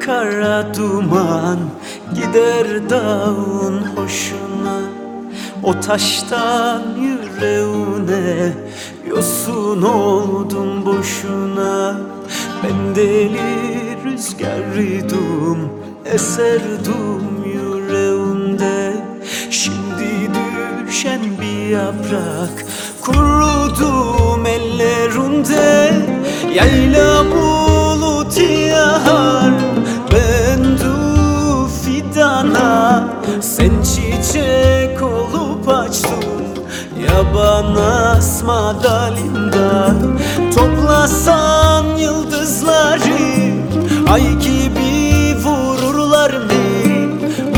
kara duman Gider dağın hoşuna. O taştan yüreğine Yosun oldum boşuna. Ben deli rüzgar idim Eserdim yüreğinde Şimdi düşen bir yaprak Kurudum ellerinde. Yayla Sen çiçek olup açtın Yaban asma dalında Toplasan yıldızları Ay gibi vururlar mı?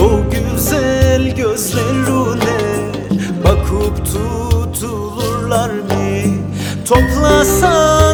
O güzel gözlerine Bakıp tutulurlar mı? Toplasan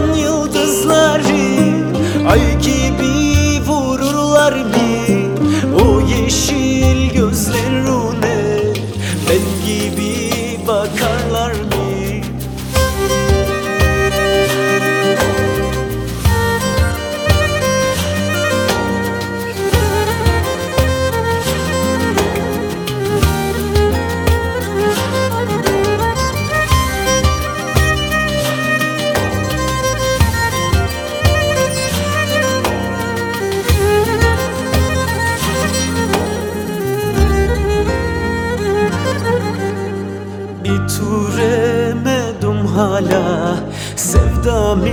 Bitiremedim hala. Sevdamı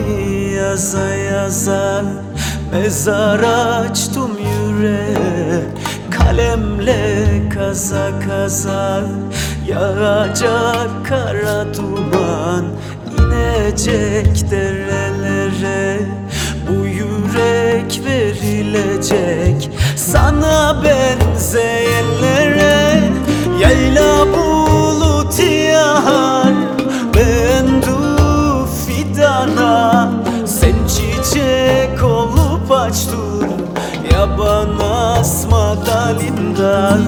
yaza yaza? Mezar açtım yüreğe Kalemle kaza kaza. Yağacak kara duman. İnecek derelere. Bu yürek verilecek. Sana benzeyenlere açtın Yaban asma dalından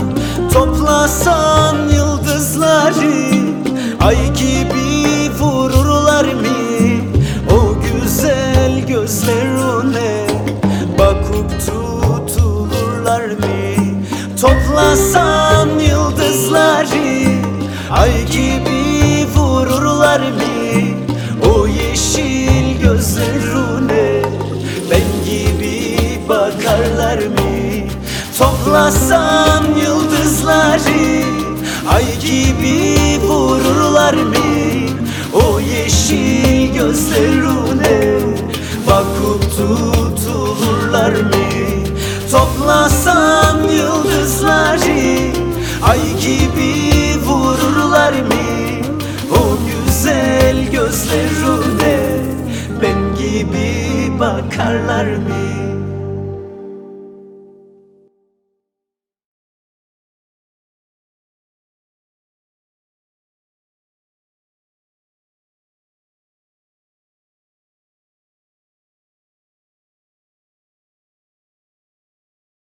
Toplasan yıldızları Ay gibi vururlar mı? O güzel gözlerine Bakıp tutulurlar mı? Toplasan yıldızları Ay gibi vururlar mı? O yeşil bakarlar mı Toplasan yıldızları Ay gibi vururlar mı O yeşil gözlerine Bakıp tutulurlar mı Toplasan yıldızları Ay gibi vururlar mı O güzel gözlerine Ben gibi bakarlar mı